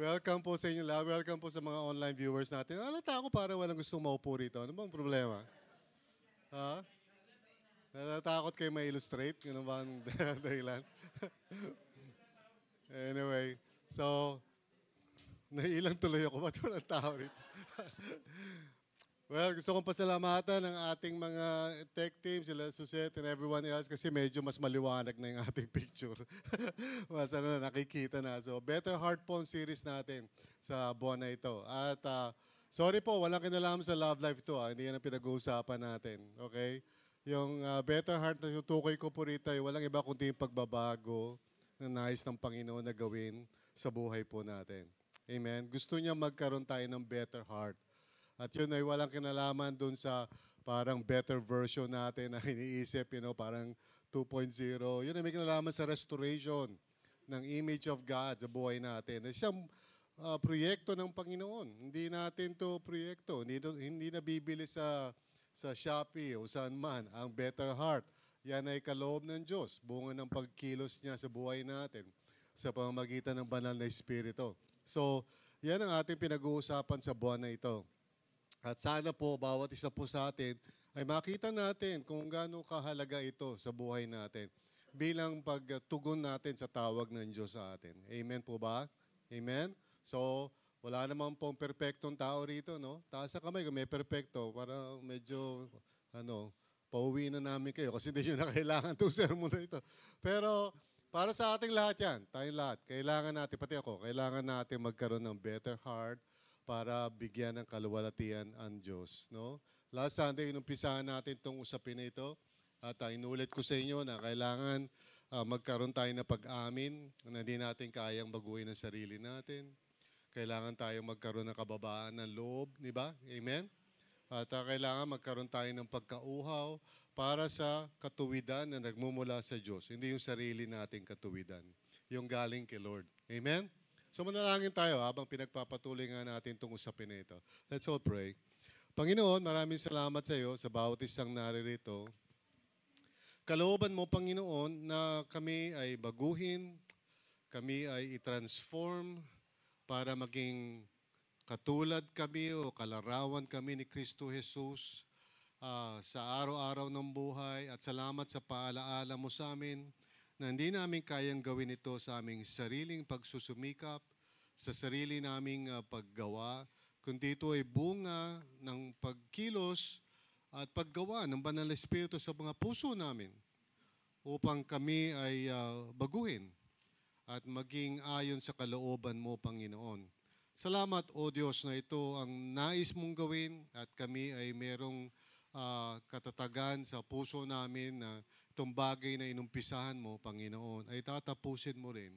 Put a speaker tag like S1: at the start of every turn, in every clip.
S1: Welcome po sa inyo lahat. Welcome po sa mga online viewers natin. Alata ako para walang gusto maupo rito. Ano bang problema? Ha? Natatakot kayo ma-illustrate? Ganun ba ang dahilan? anyway, so, nailang tuloy ako. Ba't walang tao rito? well, gusto kong pasalamatan ng ating mga tech team, sila Suzette and everyone else kasi medyo mas maliwanag na yung ating picture. mas ano, nakikita na. So, Better Heart Phone series natin sa buwan na ito. At ah, sorry po, walang kinalaman sa love life to. ah. Hindi yan ang pinag-uusapan natin. Okay? Yung ah, Better Heart na tutukoy ko po rito walang iba kundi yung pagbabago na nais ng Panginoon na gawin sa buhay po natin. Amen? Gusto niya magkaroon tayo ng better heart. At yun ay walang kinalaman dun sa parang better version natin na iniisip, you know, parang 2.0. Yun ay may kinalaman sa restoration ng image of God sa buhay natin. Na siyang ah, proyekto ng Panginoon. Hindi natin to proyekto. Hindi, to- hindi nabibili sa, sa Shopee o saan man ang better heart. Yan ay kaloob ng Diyos. Bunga ng pagkilos niya sa buhay natin sa pamamagitan ng banal na Espiritu. So, yan ang ating pinag-uusapan sa buwan na ito. At sana po, bawat isa po sa atin, ay makita natin kung gaano kahalaga ito sa buhay natin bilang pagtugon natin sa tawag ng Diyos sa atin. Amen po ba? Amen? So, wala namang pong perpektong tao rito, no? Taas sa kamay kung may perpekto para medyo, ano, pauwi na namin kayo kasi hindi nyo na kailangan itong sermon na ito. Pero, para sa ating lahat yan, tayong lahat, kailangan natin, pati ako, kailangan natin magkaroon ng better heart para bigyan ng kaluwalhatian ang Diyos. No? Last Sunday, inumpisahan natin itong usapin na ito. At uh, inulit ko sa inyo na kailangan ah, magkaroon tayo ng pag-amin na hindi natin kayang baguhin ang sarili natin. Kailangan tayo magkaroon ng kababaan ng loob, di ba? Amen? At ah, kailangan magkaroon tayo ng pagkauhaw para sa katuwidan na nagmumula sa Diyos. Hindi yung sarili nating katuwidan. Yung galing kay Lord. Amen? So manalangin tayo habang pinagpapatuloy nga natin itong usapin na ito. Let's all pray. Panginoon, maraming salamat sa iyo sa bawat isang naririto. Kalooban mo, Panginoon, na kami ay baguhin, kami ay i-transform para maging katulad kami o kalarawan kami ni Kristo Jesus ah, sa araw-araw ng buhay at salamat sa paalaala mo sa amin na hindi namin kayang gawin ito sa aming sariling pagsusumikap, sa sarili naming ah, paggawa, kundi ito ay bunga ng pagkilos at paggawa ng banal na Espiritu sa mga puso namin upang kami ay ah, baguhin at maging ayon sa kalooban mo, Panginoon. Salamat, O Diyos, na ito ang nais mong gawin at kami ay merong ah, katatagan sa puso namin na itong bagay na inumpisahan mo, Panginoon, ay tatapusin mo rin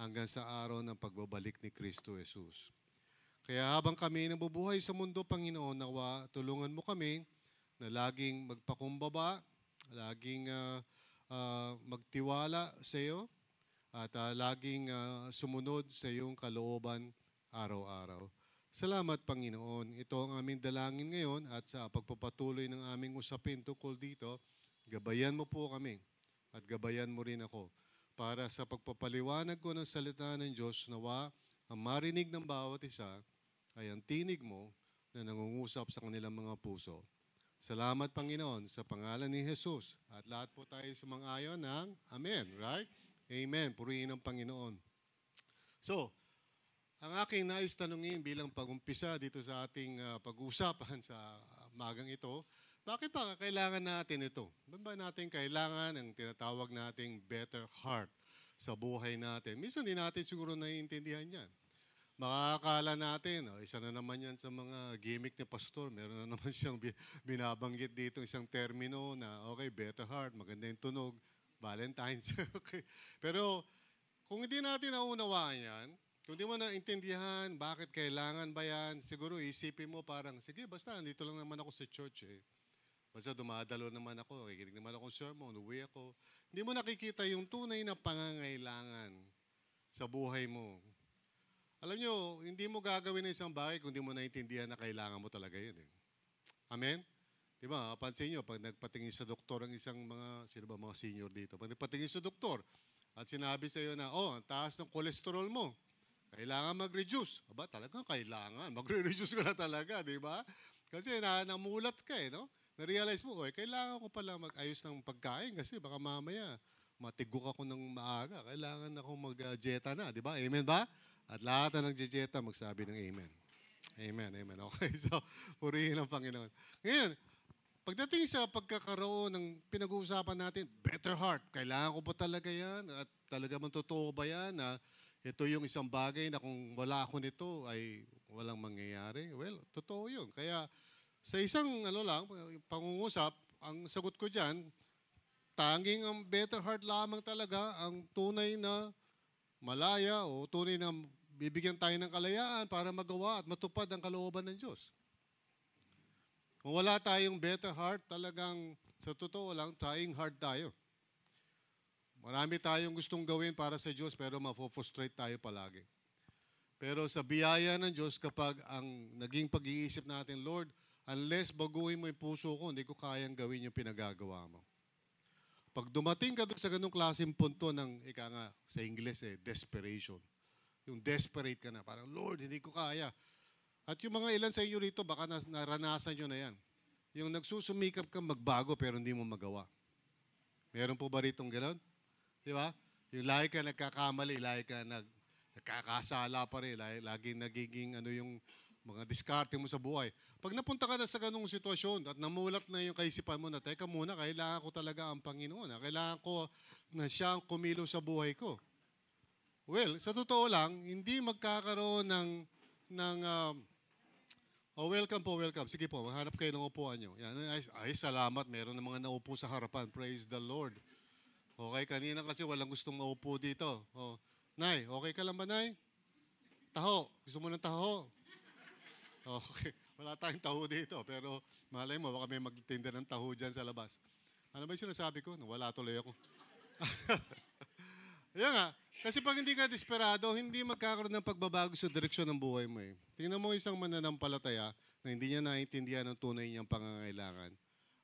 S1: hanggang sa araw ng pagbabalik ni Kristo Jesus. Kaya habang kami nabubuhay sa mundo, Panginoon, nawa, tulungan mo kami na laging magpakumbaba, laging ah, ah, magtiwala sa iyo, at ah, laging ah, sumunod sa iyong kalooban araw-araw. Salamat, Panginoon. Ito ang aming dalangin ngayon at sa pagpapatuloy ng aming usapin tungkol dito, gabayan mo po kami at gabayan mo rin ako para sa pagpapaliwanag ko ng salita ng Diyos nawa ang marinig ng bawat isa ay ang tinig mo na nangungusap sa kanilang mga puso. Salamat, Panginoon, sa pangalan ni Jesus. At lahat po tayo sumang-ayon ng Amen, right? Amen. Purihin ang Panginoon. So, ang aking nais tanungin bilang pag-umpisa dito sa ating ah, pag-uusapan sa magang ito, bakit ba kailangan natin ito? Ba't ba natin kailangan ng tinatawag nating better heart sa buhay natin? Minsan din natin siguro naiintindihan yan. Makakala natin, oh, isa na naman yan sa mga gimmick ni Pastor. Meron na naman siyang bi- binabanggit dito isang termino na, okay, better heart, maganda yung tunog, Valentine's. okay. Pero kung hindi natin naunawaan yan, kung di mo naintindihan bakit kailangan ba yan, siguro isipin mo parang, sige, basta, dito lang naman ako sa church eh. Basta dumadalo naman ako, kikinig naman ako ng sermon, uwi ako. Hindi mo nakikita yung tunay na pangangailangan sa buhay mo. Alam nyo, hindi mo gagawin na isang bagay kung di mo naintindihan na kailangan mo talaga yun eh. Amen? Di ba, pansin nyo, pag nagpatingin sa doktor ang isang mga, sino ba mga senior dito, pag nagpatingin sa doktor at sinabi sa iyo na, oh, ang taas ng kolesterol mo, kailangan mag-reduce. Aba, talagang kailangan. Magre-reduce ka na talaga, di ba? Kasi na, namulat ka eh, no? Na-realize mo, oy, kailangan ko pala mag-ayos ng pagkain kasi baka mamaya matigok ako ng maaga. Kailangan ako mag-jeta na, di ba? Amen ba? At lahat na nag-jeta, magsabi ng amen. Amen, amen. Okay, so, purihin ang Panginoon. Ngayon, pagdating sa pagkakaroon ng pinag-uusapan natin, better heart, kailangan ko ba talaga yan? At talaga man totoo ba yan na ito yung isang bagay na kung wala ako nito ay walang mangyayari? Well, totoo yun. Kaya sa isang ano lang, pangungusap, ang sagot ko dyan, tanging ang better heart lamang talaga ang tunay na malaya o tunay na bibigyan tayo ng kalayaan para magawa at matupad ang kalooban ng Diyos. Kung wala tayong better heart, talagang sa totoo lang, trying hard tayo. Marami tayong gustong gawin para sa Diyos pero mapofrustrate tayo palagi. Pero sa biyaya ng Diyos, kapag ang naging pag-iisip natin, Lord, unless baguhin mo yung puso ko, hindi ko kayang gawin yung pinagagawa mo. Pag dumating ka doon sa ganung klaseng punto ng, ika nga, sa Ingles eh, desperation. Yung desperate ka na, parang, Lord, hindi ko kaya. At yung mga ilan sa inyo rito, baka nas- naranasan nyo na yan. Yung nagsusumikap ka magbago pero hindi mo magawa. Meron po ba ritong gano'n? Di ba? Yung lagi ka nagkakamali, lagi ka nag, nagkakasala pa rin, lagi, lagi nagiging ano yung mga diskarte mo sa buhay. Pag napunta ka na sa ganung sitwasyon at namulat na yung kaisipan mo na, teka muna, kailangan ko talaga ang Panginoon. ah. Kailangan ko na siya ang kumilos sa buhay ko. Well, sa totoo lang, hindi magkakaroon ng, ng um, oh, welcome po, welcome. Sige po, maghanap kayo ng upuan nyo. Yan, ay, ay, salamat. Meron ng mga naupo sa harapan. Praise the Lord. Okay, kanina kasi walang gustong maupo dito. Oh. Nay, okay ka lang ba, Nay? Taho. Gusto mo ng taho? Okay. Wala tayong taho dito. Pero malay mo, baka may magtinda ng taho dyan sa labas. Ano ba yung sinasabi ko? Wala tuloy ako. Yan nga. Kasi pag hindi ka desperado, hindi magkakaroon ng pagbabago sa direksyon ng buhay mo eh. Tingnan mo isang mananampalataya na hindi niya naiintindihan ang tunay niyang pangangailangan.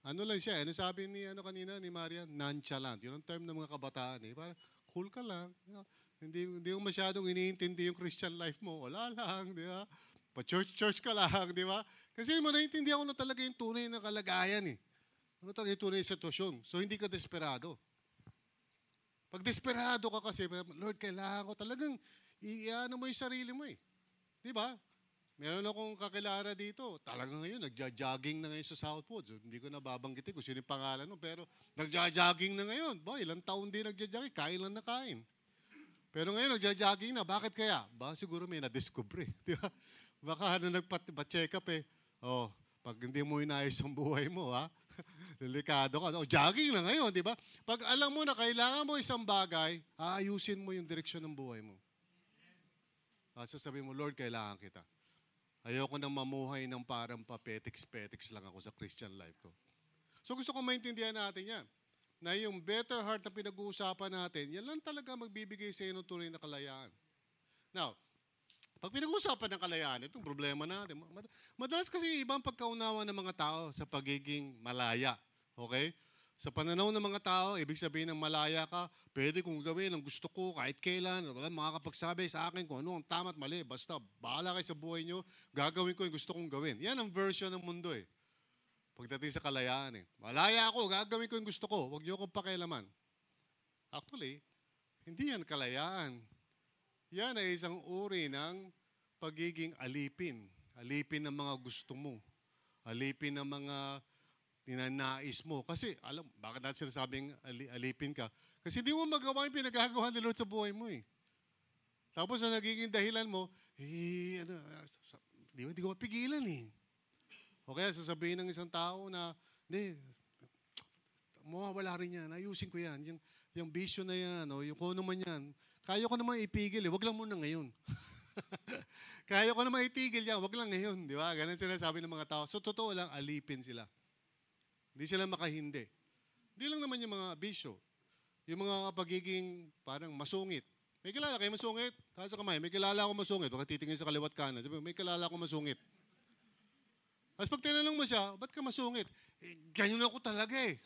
S1: Ano lang siya, ano sabi ni ano kanina ni Maria? Nonchalant. Yun ang term ng mga kabataan eh. Parang cool ka lang. You know? Hindi, hindi mo masyadong iniintindi yung Christian life mo. Wala lang, di ba? Pa-church-church ka lang, di ba? Kasi mo naiintindihan ko na talaga yung tunay na kalagayan eh. Ano talaga yung tunay na sitwasyon. So hindi ka desperado. Pag desperado ka kasi, Lord, kailangan ko talagang iano mo yung sarili mo eh. Di ba? Meron akong kakilala dito. Talagang ngayon, nagja-jogging na ngayon sa Southwoods. Hindi ko na babanggitin kung sino yung pangalan mo, pero nagja-jogging na ngayon. Ba, ilang taon din nagja-jogging, kain lang na kain. Pero ngayon, nagja-jogging na. Bakit kaya? Ba, siguro may na-discover eh. Di ba? Baka ano, nagpa-check up eh. Oh, pag hindi mo inayos ang buhay mo, ha? Delikado ka. O, jogging na ngayon, di ba? Pag alam mo na kailangan mo isang bagay, aayusin mo yung direksyon ng buhay mo. At sasabihin mo, Lord, kailangan kita. Ayoko nang mamuhay ng parang papetiks-petiks lang ako sa Christian life ko. So gusto ko maintindihan natin yan. Na yung better heart na pinag-uusapan natin, yan lang talaga magbibigay sa iyo ng tunay na kalayaan. Now, pag pinag-uusapan ng kalayaan, itong problema natin, mad- madalas kasi ibang pagkaunawa ng mga tao sa pagiging malaya. Okay? Sa pananaw ng mga tao, ibig sabihin ng malaya ka, pwede kong gawin ang gusto ko kahit kailan. Wala makakapagsabi sa akin kung ano ang tama at mali. Basta bahala kayo sa buhay nyo, gagawin ko yung gusto kong gawin. Yan ang version ng mundo eh. Pagdating sa kalayaan eh. Malaya ako, gagawin ko yung gusto ko. Huwag niyo akong pakialaman. Actually, hindi yan kalayaan. Yan ay isang uri ng pagiging alipin. Alipin ng mga gusto mo. Alipin ng mga ninanais mo. Kasi, alam, bakit natin sinasabing ali, alipin ka? Kasi hindi mo magawa yung pinagagawa ni Lord sa buhay mo eh. Tapos ang nagiging dahilan mo, eh, ano, di, ba, di ko mapigilan eh. O kaya sasabihin ng isang tao na, hindi, mawawala rin yan, ayusin ko yan. Yung, yung bisyo na yan, o yung kung ano man yan, kaya ko naman ipigil eh, wag lang muna ngayon. kaya ko naman itigil yan, wag lang ngayon, di ba? Ganun sinasabi ng mga tao. So, totoo lang, alipin sila. Hindi sila makahindi. Hindi lang naman yung mga bisyo. Yung mga pagiging parang masungit. May kilala kayo masungit? Taas sa kamay, may kilala ako masungit. Baka titingin sa kaliwat kanan. Sabi, may kilala ako masungit. Tapos pag tinanong mo siya, ba't ka masungit? Eh, ganyan ako talaga eh.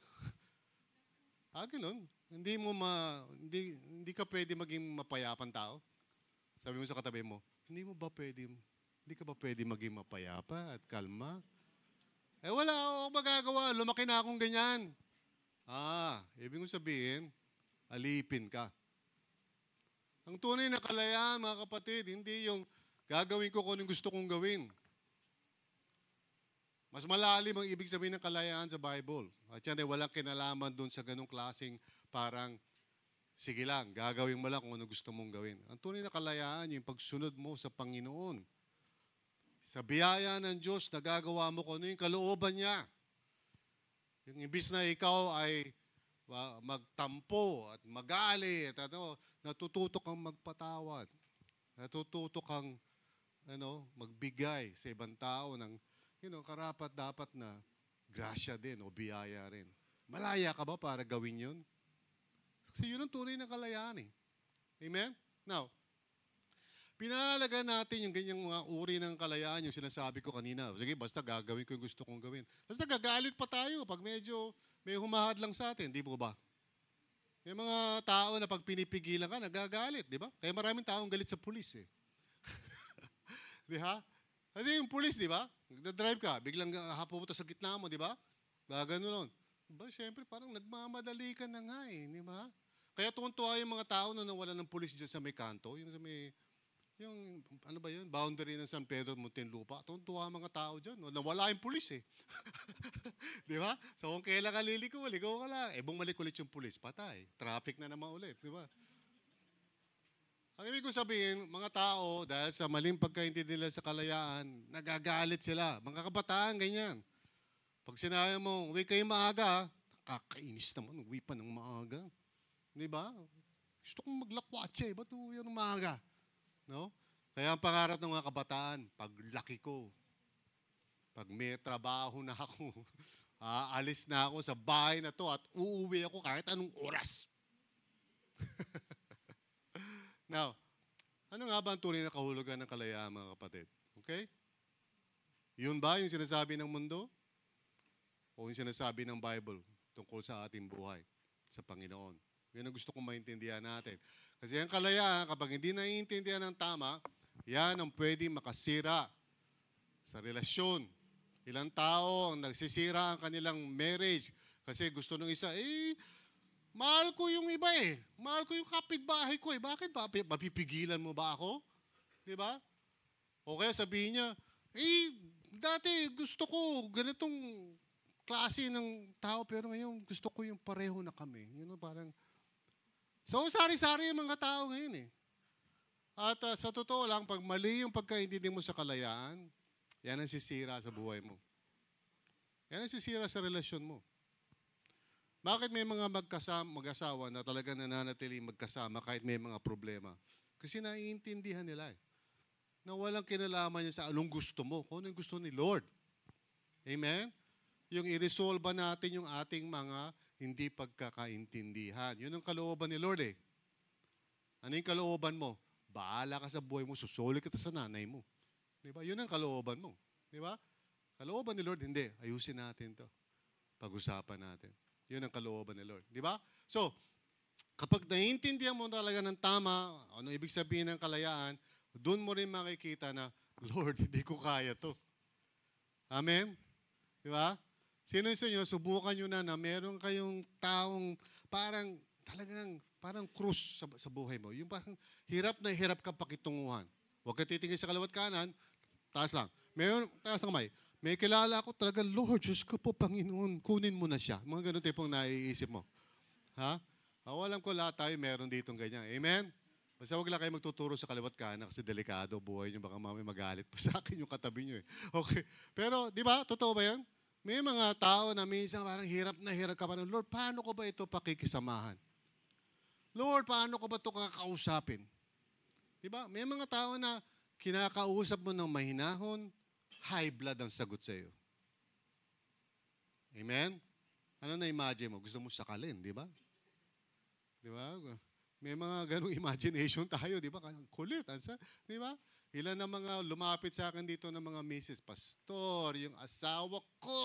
S1: ah, ganun. Hindi mo ma, hindi, hindi ka pwede maging mapayapan tao. Sabi mo sa katabi mo, hindi mo ba pwede, hindi ka ba pwede maging mapayapa at kalma? Eh wala ako magagawa, lumaki na akong ganyan. Ah, ibig mo sabihin, alipin ka. Ang tunay na kalayaan, mga kapatid, hindi yung gagawin ko kung gusto kong gawin. Mas malalim ang ibig sabihin ng kalayaan sa Bible. At yan ay walang kinalaman doon sa ganong klaseng parang, sige lang, gagawin mo lang kung ano gusto mong gawin. Ang tunay na kalayaan, yung pagsunod mo sa Panginoon. Sa biyaya ng Diyos, nagagawa mo kung ano yung kalooban niya. Yung ibis na ikaw ay magtampo at magali at ano, natututo kang magpatawad. Natututo kang ano, magbigay sa ibang tao ng you know, karapat dapat na grasya din o biyaya rin. Malaya ka ba para gawin yun? Kasi yun ang tunay ng kalayaan eh. Amen? Now, pinahalaga natin yung ganyang mga uri ng kalayaan, yung sinasabi ko kanina. Sige, basta gagawin ko yung gusto kong gawin. Basta gagalit pa tayo pag medyo may humahad lang sa atin, di po ba? May mga tao na pag pinipigilan ka, nagagalit, di ba? Kaya maraming taong galit sa pulis eh. di ha? Kasi yung pulis, di ba? Nagda-drive ka, biglang uh, pupunta sa gitna mo, di ba? Gagano nun. Ba, syempre, parang nagmamadali ka na nga eh, di ba? Kaya tuwan-tuwa yung mga tao na nawala ng pulis dyan sa may kanto, yung sa may, yung, ano ba yun, boundary ng San Pedro, Muntinlupa. Tuwan-tuwa mga tao dyan. no? Nawala yung pulis eh. di ba? So kung kailan ka liliko, ligaw ka lang. Eh, bumalik ulit yung pulis, patay. Traffic na naman ulit, di ba? Ang ibig ko sabihin, mga tao, dahil sa maling pagkaintindi nila sa kalayaan, nagagalit sila. Mga kabataan, ganyan. Pag sinabi mo, uwi kayo maaga, kakainis naman, uwi pa ng maaga. Di ba? Gusto kong maglakwatse, ba't uwi ng maaga? No? Kaya ang pangarap ng mga kabataan, paglaki ko, pag may trabaho na ako, aalis na ako sa bahay na to at uuwi ako kahit anong oras. Now, ano nga ba ang tunay na kahulugan ng kalayaan, mga kapatid? Okay? Yun ba yung sinasabi ng mundo? O yung sinasabi ng Bible tungkol sa ating buhay sa Panginoon? Yan ang gusto kong maintindihan natin. Kasi ang kalayaan, kapag hindi naiintindihan ng tama, yan ang pwede makasira sa relasyon. Ilang tao ang nagsisira ang kanilang marriage kasi gusto ng isa, eh, mahal ko yung iba eh. Mahal ko yung kapitbahay ko eh. Bakit ba? Mapipigilan mo ba ako? Di ba? O kaya sabihin niya, eh, dati gusto ko ganitong klase ng tao pero ngayon gusto ko yung pareho na kami. You know, parang, so sari-sari yung mga tao ngayon eh. At ah, sa totoo lang, pag mali yung pagkaintindi mo sa kalayaan, yan ang sisira sa buhay mo. Yan ang sisira sa relasyon mo. Bakit may mga magkasama, mag-asawa na talaga nananatili magkasama kahit may mga problema? Kasi naiintindihan nila eh. Na walang kinalaman niya sa anong gusto mo, kung anong gusto ni Lord. Amen? Yung i-resolve natin yung ating mga hindi pagkakaintindihan. Yun ang kalooban ni Lord eh. Ano yung kalooban mo? Bahala ka sa buhay mo, susuli kita sa nanay mo. Di ba? Yun ang kalooban mo. Di ba? Kalooban ni Lord, hindi. Ayusin natin to. Pag-usapan natin. Yun ang kalooban ni Lord. Di ba? So, kapag naiintindihan mo talaga ng tama, ano ibig sabihin ng kalayaan, doon mo rin makikita na, Lord, hindi ko kaya to. Amen? Di ba? Sino sa inyo, subukan nyo na na meron kayong taong parang talagang parang krus sa, sa buhay mo. Yung parang hirap na hirap ka pakitunguhan. Huwag ka titingin sa kalawat kanan, taas lang. Meron, taas ang kamay. May kilala ako talaga, Lord, Diyos ko po, Panginoon, kunin mo na siya. Mga ganun tipong naiisip mo. Ha? Ako alam ko lahat tayo meron ditong ganyan. Amen? Basta huwag lang kayo magtuturo sa kaliwat kanan kasi delikado buhay nyo. Baka mamay magalit pa sa akin yung katabi nyo. Eh. Okay. Pero, di ba? Totoo ba yan? May mga tao na minsan parang hirap na hirap ka pa. Lord, paano ko ba ito pakikisamahan? Lord, paano ko ba ito kakausapin? Di ba? May mga tao na kinakausap mo ng mahinahon, high blood ang sagot sa iyo. Amen? Ano na imagine mo? Gusto mo sakalin, di ba? Di ba? May mga ganong imagination tayo, di ba? Kulit, ansa, di ba? Ilan na mga lumapit sa akin dito ng mga misis, Pastor, yung asawa ko.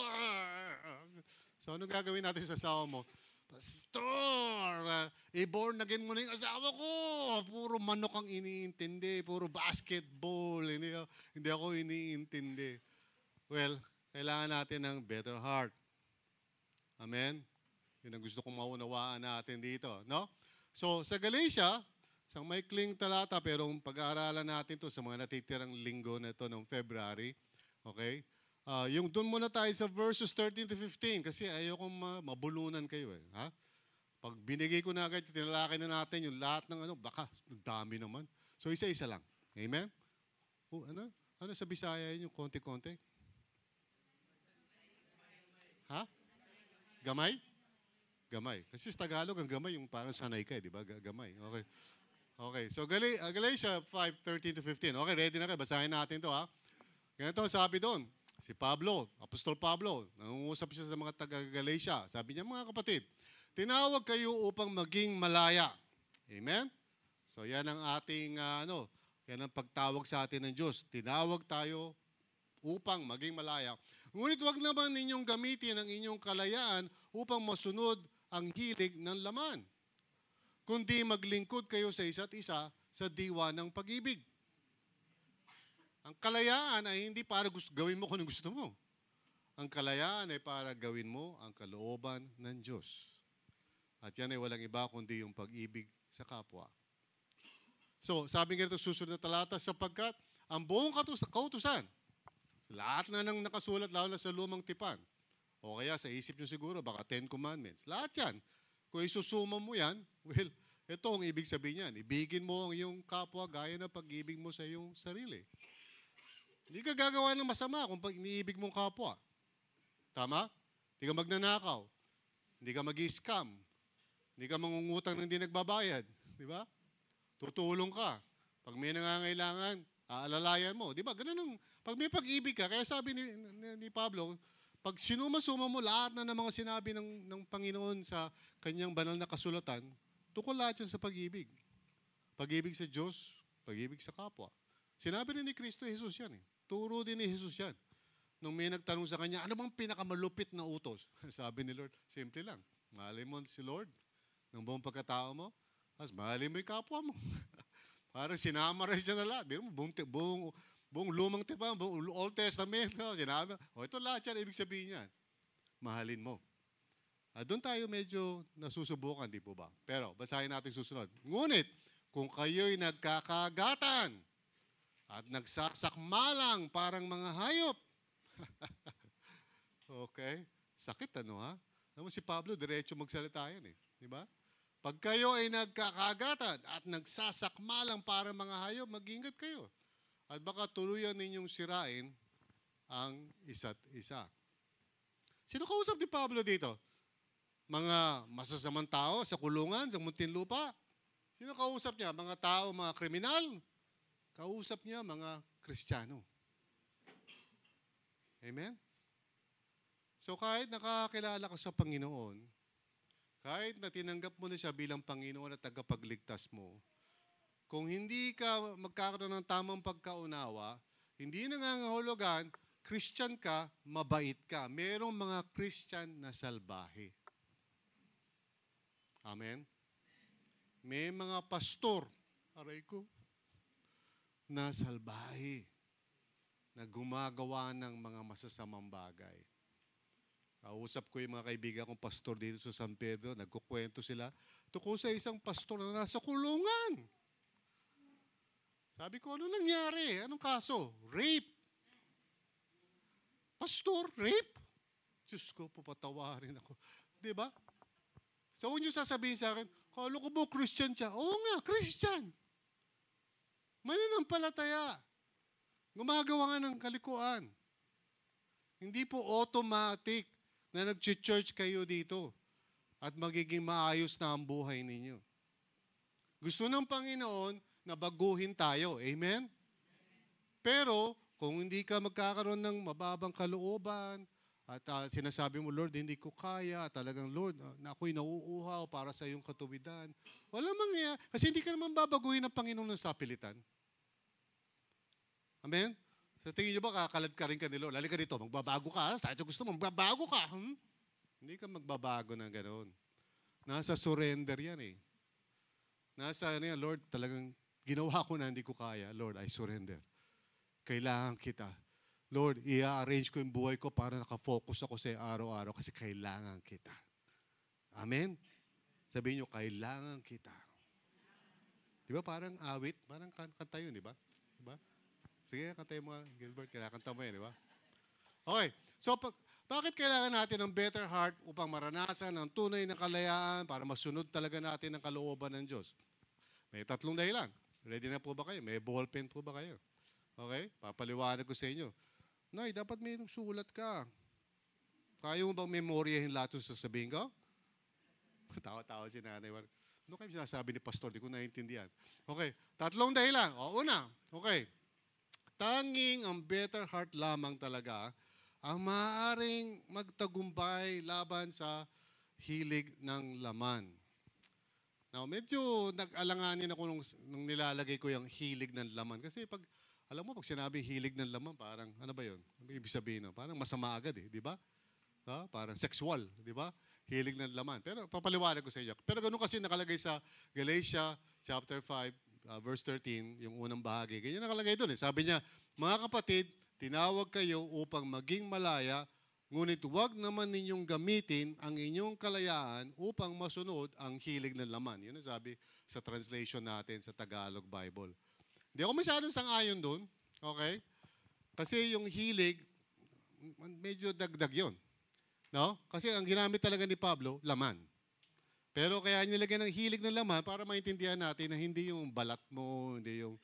S1: So, ano gagawin natin sa asawa mo? Pastor, uh, i-born again mo na yung asawa ko. Puro manok ang iniintindi. Puro basketball. Hindi, hindi ako iniintindi. Well, kailangan natin ng better heart. Amen? Yun ang gusto kong maunawaan natin dito. No? So, sa Galatia, isang maikling talata, pero pag-aaralan natin to sa mga natitirang linggo na ito noong February. Okay? Ah, yung doon muna tayo sa verses 13 to 15 kasi ayokong ma- mabulunan kayo eh. Ha? Pag binigay ko na agad, tinalakay na natin yung lahat ng ano, baka dami naman. So isa-isa lang. Amen? O, ano? Ano sa Bisaya yun yung konti-konti? Ha? Gamay? Gamay. Kasi sa Tagalog, ang gamay, yung parang sanay ka, eh, di ba? Ga- Gamay. Okay. Okay. So, Gal- uh, Galatia 5, 13 to 15. Okay, ready na kayo. Basahin natin to, ha? Ganito sabi doon. Si Pablo, Apostol Pablo, nangungusap siya sa mga taga-Galatia. Sabi niya, mga kapatid, tinawag kayo upang maging malaya. Amen? So, yan ang ating, ah, ano, yan ang pagtawag sa atin ng Diyos. Tinawag tayo upang maging malaya. Ngunit wag naman ninyong gamitin ang inyong kalayaan upang masunod ang hilig ng laman. Kundi maglingkod kayo sa isa't isa sa diwa ng pag-ibig. Ang kalayaan ay hindi para gusto, gawin mo kung gusto mo. Ang kalayaan ay para gawin mo ang kalooban ng Diyos. At yan ay walang iba kundi yung pag-ibig sa kapwa. So, sabi nga ito susunod na talata, sapagkat ang buong katus- kautusan, lahat na nang nakasulat, lalo na sa lumang tipan. O kaya sa isip nyo siguro, baka Ten Commandments. Lahat yan. Kung isusuma mo yan, well, ito ang ibig sabihin yan. Ibigin mo ang iyong kapwa gaya ng pag-ibig mo sa iyong sarili. Hindi ka gagawa ng masama kung pag iniibig mong kapwa. Tama? Hindi ka magnanakaw. Hindi ka mag-scam. Hindi ka mangungutang ng hindi nagbabayad. Di ba? Tutulong ka. Pag may nangangailangan, aalalayan mo. Di ba? Ganun ang, pag may pag-ibig ka, kaya sabi ni, ni, ni Pablo, pag sinuma-suma mo lahat na ng mga sinabi ng, ng Panginoon sa kanyang banal na kasulatan, tukol lahat yan sa pag-ibig. Pag-ibig sa Diyos, pag-ibig sa kapwa. Sinabi rin ni Kristo Jesus yan eh. Turo din ni Jesus yan. Nung may nagtanong sa kanya, ano bang pinakamalupit na utos? Sabi ni Lord, simple lang. Mahalin mo si Lord ng buong pagkatao mo, tapos mahalin mo yung kapwa mo. Parang sinama rin na lahat. Biro mo, buong, buong, buong lumang tipa, buong Old Testament, no? sinabi, o ito lahat yan, ibig sabihin yan. Mahalin mo. Ah, doon tayo medyo nasusubukan, di po ba? Pero, basahin natin susunod. Ngunit, kung kayo'y nagkakagatan at nagsasakmalang parang mga hayop, okay, sakit ano ha? Alam mo si Pablo, diretso magsalita yan eh. Di ba? Pag kayo ay nagkakagatan at nagsasakmalang para mga hayop, mag-ingat kayo. At baka tuluyan ninyong sirain ang isa't isa. Sino kausap ni Pablo dito? Mga masasamang tao sa kulungan, sa Muntinlupa? Sino kausap niya? Mga tao, mga kriminal? Kausap niya mga Kristiyano. Amen? So kahit nakakilala ka sa Panginoon, kahit na tinanggap mo na siya bilang Panginoon at tagapagligtas mo, kung hindi ka magkakaroon ng tamang pagkaunawa, hindi nangangahulugan, Christian ka, mabait ka. Merong mga Christian na salbahe. Amen? May mga pastor, aray ko, na salbahe, na gumagawa ng mga masasamang bagay. Kausap ko yung mga kaibigan kong pastor dito sa San Pedro, nagkukwento sila tungkol sa isang pastor na nasa kulungan. Sabi ko, ano nangyari? Anong kaso? Rape. Pastor, rape? Diyos ko, papatawarin ako. Di ba? So, huwag niyo sasabihin sa akin, kalo ko po Christian siya. Oo nga, Christian. Mananampalataya. Gumagawa nga ng kalikuan. Hindi po automatic na nag-church kayo dito at magiging maayos na ang buhay ninyo. Gusto ng Panginoon na baguhin tayo. Amen? Pero, kung hindi ka magkakaroon ng mababang kalooban, at ah, sinasabi mo, Lord, hindi ko kaya, talagang, Lord, ah, na ako'y nauuhaw para sa iyong katuwidan. Wala mangyayari. Kasi hindi ka naman babaguhin ng Panginoon ng sapilitan. Amen? Sa tingin nyo ba, kakalad ka rin ka ni? Lali ka dito, magbabago ka. Sa ito gusto mo, magbabago ka. Hmm? Hindi ka magbabago ng ganoon. Nasa surrender yan eh. Nasa ano yan, Lord, talagang ginawa ko na hindi ko kaya. Lord, I surrender. Kailangan kita. Lord, i-arrange ko yung buhay ko para nakafocus ako sa araw-araw kasi kailangan kita. Amen? Sabihin nyo, kailangan kita. Di ba parang awit? Parang kan- kanta yun, di ba? Di ba? Sige, kanta mo, Gilbert. Kailangan kanta mo yan, di ba? Okay. So, pag, bakit kailangan natin ng better heart upang maranasan ang tunay na kalayaan para masunod talaga natin ang kalooban ng Diyos? May tatlong dahilan. Ready na po ba kayo? May ballpen po ba kayo? Okay? Papaliwanag ko sa inyo. Nay, dapat may sulat ka. Kaya mo bang memoryahin lahat yung sasabihin ko? Tawa-tawa si nanay. Ano kayo sinasabi ni pastor? Di ko naiintindihan. Okay. Tatlong dahilan. O, una. Okay. Tanging ang better heart lamang talaga ang maaaring magtagumpay laban sa hilig ng laman. Now, medyo nag-alanganin ako nung, nung nilalagay ko yung hilig ng laman. Kasi pag, alam mo, pag sinabi hilig ng laman, parang, ano ba yun? Ano ibig sabihin? No? Parang masama agad eh, di ba? Ha? Parang sexual, di ba? Hilig ng laman. Pero papaliwanag ko sa inyo. Pero ganun kasi nakalagay sa Galatia chapter 5, uh, verse 13, yung unang bahagi. Ganyan nakalagay doon eh. Sabi niya, mga kapatid, tinawag kayo upang maging malaya, ngunit huwag naman ninyong gamitin ang inyong kalayaan upang masunod ang hilig ng laman. Yun ang sabi sa translation natin sa Tagalog Bible. Hindi ako masyadong sang-ayon doon. Okay? Kasi yung hilig, medyo dagdag yon. No? Kasi ang ginamit talaga ni Pablo, laman. Pero kaya nilagyan ng hilig ng laman para maintindihan natin na hindi yung balat mo, hindi yung,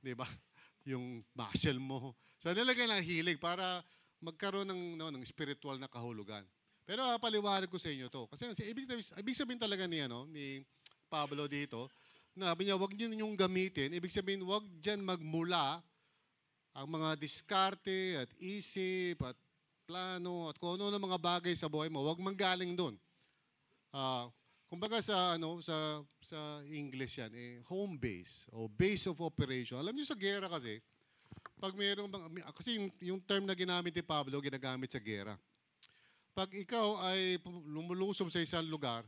S1: di ba, yung muscle mo. So nilagyan ng hilig para magkaroon ng, no, ng spiritual na kahulugan. Pero uh, paliwanag ko sa inyo to. Kasi ibig, ibig sabihin talaga ni, ano, ni Pablo dito, sabi niya, huwag niyo ninyong gamitin. Ibig sabihin, huwag dyan magmula ang mga diskarte at isip at plano at kung ano ng mga bagay sa buhay mo, huwag manggaling doon. Ah, kumbaga sa ano sa sa English yan, eh, home base o base of operation. Alam niyo sa gera kasi, pag mayroong kasi yung, yung term na ginamit ni Pablo, ginagamit sa gera. Pag ikaw ay lumulusob sa isang lugar,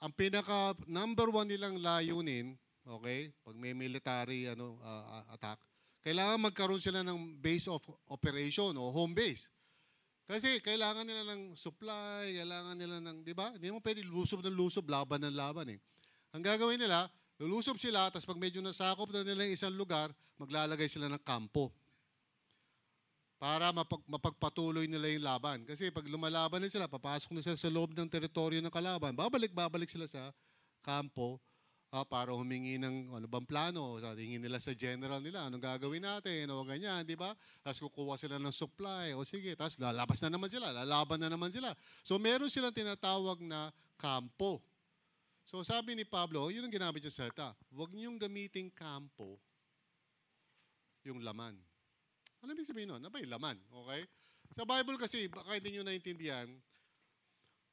S1: ang pinaka number one nilang layunin, okay, pag may military ano ah, attack, kailangan magkaroon sila ng base of operation o home base. Kasi kailangan nila ng supply, kailangan nila ng, di ba? Hindi mo pwede lusob ng lusob, laban ng laban eh. Ang gagawin nila, lulusob sila, tapos pag medyo nasakop na nila yung isang lugar, maglalagay sila ng kampo. Para mapag, mapagpatuloy nila yung laban. Kasi pag lumalaban na sila, papasok na sila sa loob ng teritoryo ng kalaban, babalik-babalik sila sa kampo ah, para humingi ng ano bang plano. Sa tingin nila sa general nila, anong gagawin natin, o ganyan, di ba? Tapos kukuha sila ng supply, o sige, tapos lalabas na naman sila, lalaban na naman sila. So meron silang tinatawag na kampo. So sabi ni Pablo, yun ang ginamit niya sa huwag niyong gamiting kampo yung laman. Ano ibig sabihin nun? Ano ba yung laman? Okay? Sa Bible kasi, baka hindi nyo naintindihan,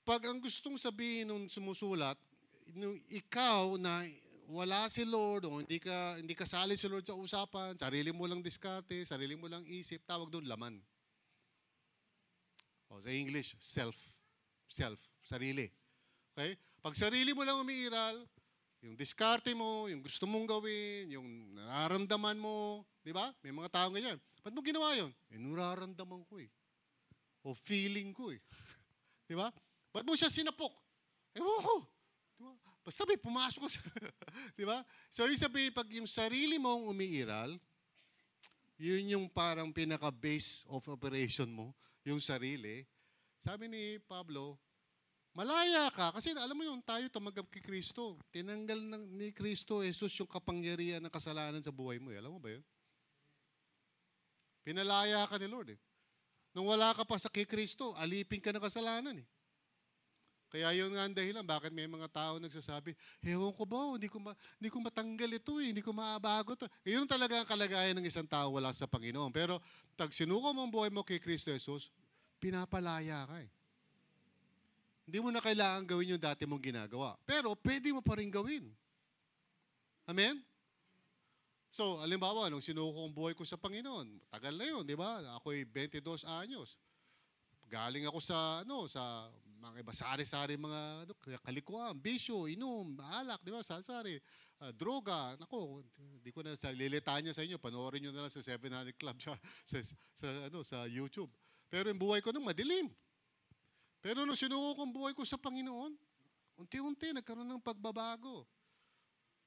S1: pag ang gustong sabihin nung sumusulat, nung ikaw na wala si Lord o hindi ka hindi kasali si Lord sa usapan, sarili mo lang diskarte, sarili mo lang isip, tawag doon laman. O sa English, self. Self, sarili. Okay? Pag sarili mo lang umiiral, yung diskarte mo, yung gusto mong gawin, yung nararamdaman mo, di ba? May mga tao ganyan. Ba't mo ginawa yun? Eh, nararamdaman ko eh. O feeling ko eh. di ba? Ba't mo siya sinapok? Ewan ko. Di ba? Basta may pumasok ka sa... di ba? So, yung sabihin, pag yung sarili mong umiiral, yun yung parang pinaka-base of operation mo, yung sarili. Sabi ni Pablo, malaya ka. Kasi alam mo yun, tayo tumanggap kay Kristo. Tinanggal ng, ni Kristo, Jesus, yung kapangyarihan ng kasalanan sa buhay mo. Eh. Alam mo ba yun? Pinalaya ka ni Lord eh. Nung wala ka pa sa kay Kristo, alipin ka ng kasalanan eh. Kaya yun nga ang dahilan, bakit may mga tao nagsasabi, ewan ko ba, hindi ko, ma- hindi ko matanggal ito eh, hindi ko maabago ito. Eh, yun talaga ang kalagayan ng isang tao wala sa Panginoon. Pero pag sinuko mo ang buhay mo kay Kristo Jesus, pinapalaya ka eh. Hindi mo na kailangan gawin yung dati mong ginagawa. Pero pwede mo pa rin gawin. Amen? So, alimbawa, nung sinuko ang buhay ko sa Panginoon, tagal na yun, di ba? Ako'y 22 anyos. Galing ako sa, ano, sa mga iba, sari-sari mga ano, kalikuan, bisyo, inom, alak, di ba, sari-sari, ah, droga, nako, hindi ko na sa lilitaan niya sa inyo, panoorin niyo na lang sa 700 Club sa, sa, sa, ano, sa YouTube. Pero yung buhay ko nung madilim. Pero nung sinuko kong buhay ko sa Panginoon, unti-unti nagkaroon ng pagbabago.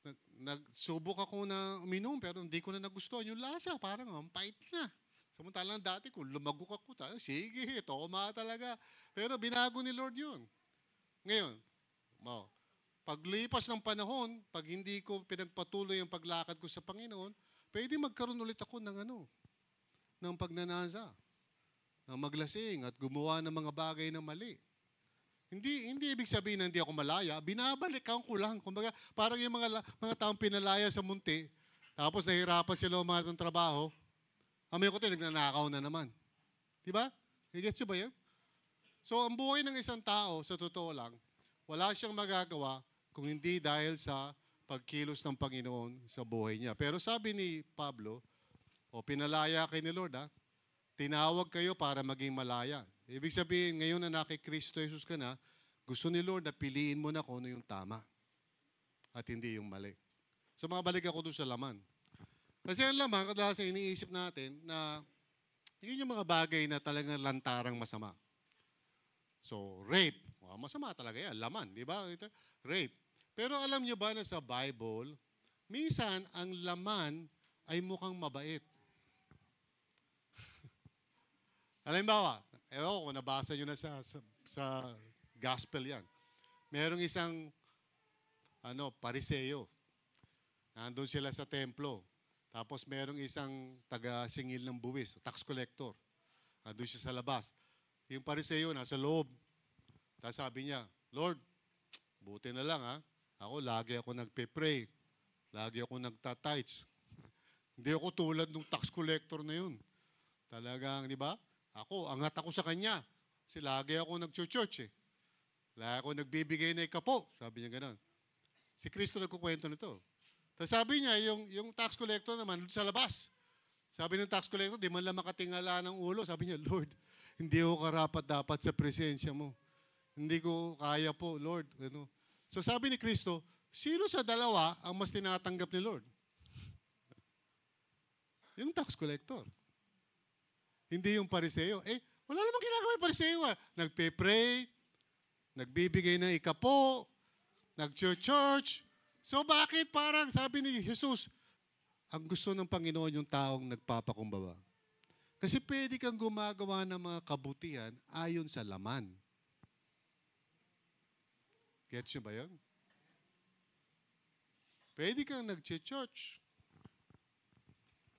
S1: Nag, nagsubok ako na uminom pero hindi ko na nagustuhan yung lasa. Parang ang pait na. Samantalang dati kung lumagok ako, tayo, sige, toma talaga. Pero binago ni Lord yun. Ngayon, mo, paglipas ng panahon, pag hindi ko pinagpatuloy ang paglakad ko sa Panginoon, pwede magkaroon ulit ako ng ano, ng pagnanasa, ng maglasing at gumawa ng mga bagay na mali. Hindi hindi ibig sabihin na hindi ako malaya, binabalikan ko lang. Kumbaga, parang yung mga mga taong pinalaya sa munti, tapos nahirapan sila umanap ng trabaho, amoy ko tayo, nagnanakaw na naman. Di ba? Gets ba yan? So, ang buhay ng isang tao, sa totoo lang, wala siyang magagawa kung hindi dahil sa pagkilos ng Panginoon sa buhay niya. Pero sabi ni Pablo, o pinalaya kay ni Lord, ha, tinawag kayo para maging malaya. Ibig sabihin, ngayon na naki Kristo Jesus ka na, gusto ni Lord na piliin mo na kung ano yung tama at hindi yung mali. So mga balik ako doon sa laman. Kasi ang laman, kadalasan iniisip natin na yun yung mga bagay na talagang lantarang masama. So, rape. Oh, masama talaga yan. Laman, di ba? Ito, rape. Pero alam nyo ba na sa Bible, minsan ang laman ay mukhang mabait. Halimbawa, ewan ko nabasa nyo na sa, sa, sa gospel yan. Merong isang ano, pariseo. Nandun sila sa templo. Tapos merong isang taga-singil ng buwis, tax collector. Nandun siya sa labas. Yung pariseo nasa loob. Tapos sabi niya, Lord, buti na lang ha. Ako, lagi ako nagpe-pray. Lagi ako nagtatights. Hindi ako tulad ng tax collector na yun. Talagang, di ba? Ako, angat ako sa kanya. Kasi lagi ako nag-church eh. Lagi ako nagbibigay na ikapo. Sabi niya ganun. Si Kristo nagkukwento nito. Tapos sabi niya, yung, yung tax collector naman, sa labas. Sabi ng tax collector, di man lang makatingala ng ulo. Sabi niya, Lord, hindi ako karapat dapat sa presensya mo. Hindi ko kaya po, Lord. Ano? So sabi ni Kristo, sino sa dalawa ang mas tinatanggap ni Lord? yung tax collector. Hindi yung pariseo. Eh, wala namang ginagawa yung pariseo. Ah. Nagpe-pray, nagbibigay ng ikapo, nag-church. So bakit parang sabi ni Jesus, ang gusto ng Panginoon yung taong nagpapakumbaba. Kasi pwede kang gumagawa ng mga kabutihan ayon sa laman. Gets nyo ba yun? Pwede kang nag-church.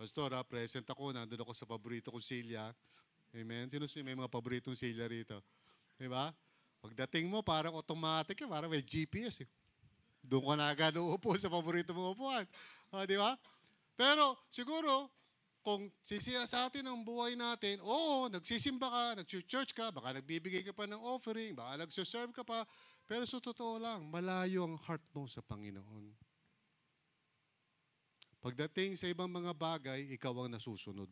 S1: Pastor, ah, present ako, nandun ako sa paborito kong silya. Amen? Sino sino may mga paboritong silya rito? Di ba? Pagdating mo, parang automatic, eh, parang may GPS. Eh. Doon ka na agad uupo sa paborito mong upuan. Ah, di ba? Pero siguro, kung sisiya sa atin ang buhay natin, oo, nagsisimba ka, nag-church ka, baka nagbibigay ka pa ng offering, baka nagsuserve ka pa, pero sa totoo lang, malayo ang heart mo sa Panginoon. Pagdating sa ibang mga bagay, ikaw ang nasusunod.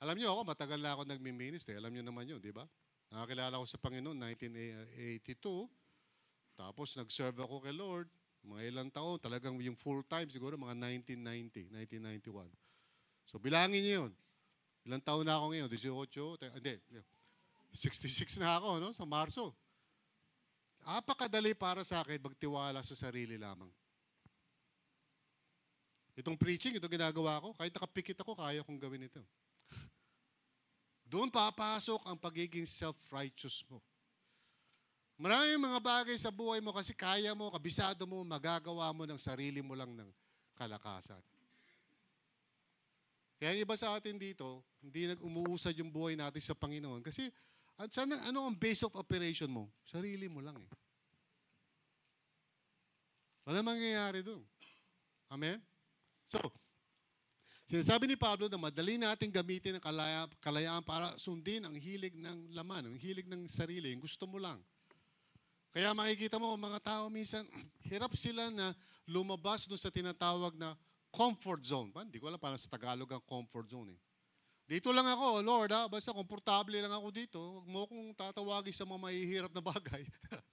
S1: Alam niyo ako, matagal na ako nagmi-ministry. Alam niyo naman yun, di ba? Nakakilala ko sa Panginoon 1982. Tapos nag-serve ako kay Lord. Mga ilang taon, talagang yung full time siguro mga 1990, 1991. So bilangin niyo yun. Ilang taon na ako ngayon? 18? te- Hindi, 66 na ako no? sa Marso. Apakadali para sa akin magtiwala sa sarili lamang. Itong preaching, ito ginagawa ko. Kahit nakapikit ako, kaya kong gawin ito. Doon papasok ang pagiging self-righteous mo. Maraming mga bagay sa buhay mo kasi kaya mo, kabisado mo, magagawa mo ng sarili mo lang ng kalakasan. Kaya iba sa atin dito, hindi nag-umuusad yung buhay natin sa Panginoon. Kasi at sana, ano ang base of operation mo? Sarili mo lang eh. Wala mangyayari doon. Amen? So, sinasabi ni Pablo na madali natin gamitin ang kalaya, kalayaan para sundin ang hilig ng laman, ang hilig ng sarili, yung gusto mo lang. Kaya makikita mo, mga tao minsan, hirap sila na lumabas doon sa tinatawag na comfort zone. Hindi ko alam paano sa Tagalog ang comfort zone eh. Dito lang ako, Lord, ha? basta komportable lang ako dito. Huwag mo akong tatawagin sa mga mahihirap na bagay.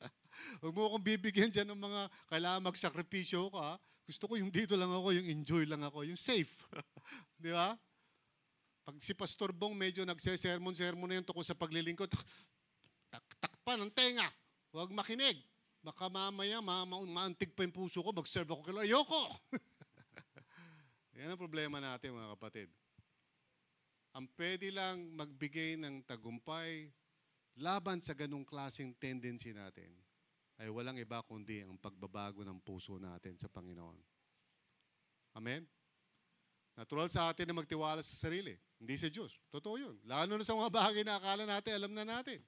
S1: Huwag mo akong bibigyan dyan ng mga kailangan magsakripisyo ka. ha? Gusto ko yung dito lang ako, yung enjoy lang ako, yung safe. Di ba? Pag si Pastor Bong medyo nagse-sermon-sermon na yun tungkol sa paglilingkod, tak-takpan ng tenga. Huwag makinig. Baka mamaya ma ma maantig pa yung puso ko, mag-serve ako kay. Ayoko! Yan ang problema natin mga kapatid. Ang pwede lang magbigay ng tagumpay laban sa ganong klaseng tendency natin ay walang iba kundi ang pagbabago ng puso natin sa Panginoon. Amen? Natural sa atin na magtiwala sa sarili, hindi sa Diyos. Totoo yun. Lalo na sa mga bagay na akala natin, alam na natin.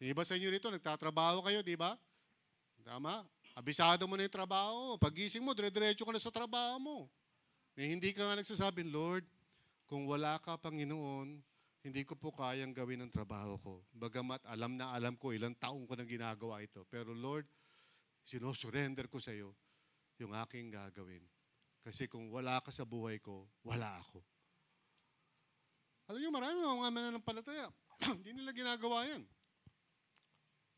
S1: Iba sa inyo rito, nagtatrabaho kayo, di ba? Tama? Abisado mo na yung trabaho. Pagising mo, dire-diretso ka na sa trabaho mo. Eh, hindi ka nga nagsasabing, Lord, kung wala ka, Panginoon, hindi ko po kayang gawin ang trabaho ko. Bagamat alam na alam ko, ilang taong ko nang ginagawa ito. Pero Lord, sinosurrender ko sa iyo yung aking gagawin. Kasi kung wala ka sa buhay ko, wala ako. Alam niyo, marami mga mananampalataya. Hindi nila ginagawa yan.